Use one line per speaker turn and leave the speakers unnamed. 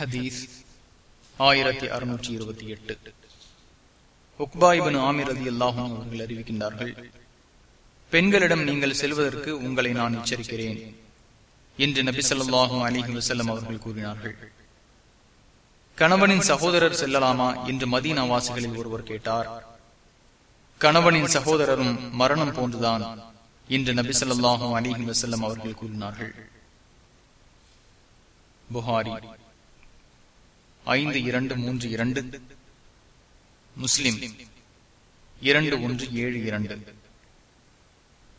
ஹதீஸ் ஆயிரத்தி அறுநூற்றி இருபத்தி எட்டு. உக்பாயிபன் ஆமிர் அதி அல்லாஹும் அவர்கள் அறிவிக்கின்றார்கள் பெண்களிடம் நீங்கள் செல்வதற்கு உங்களை நான் எச்சரிக்கிறேன் என்று நபி சொல்லாஹும் அலிஹி வசல்லம் அவர்கள் கூறினார்கள். கணவனின் சகோதரர் செல்லலாமா? என்று மதீனா வாசிகளில் ஒருவர் கேட்டார். கணவனின் சகோதரரும் மரணம் போன்றுதான் என்று நபி சொல்லாஹும் அலிஹி வசல்லம் அவர்கள் கூறினார்கள். புகாரி ஐந்து இரண்டு மூன்று இரண்டு. முஸ்லிம். இரண்டு ஒன்று ஏழு இரண்டு.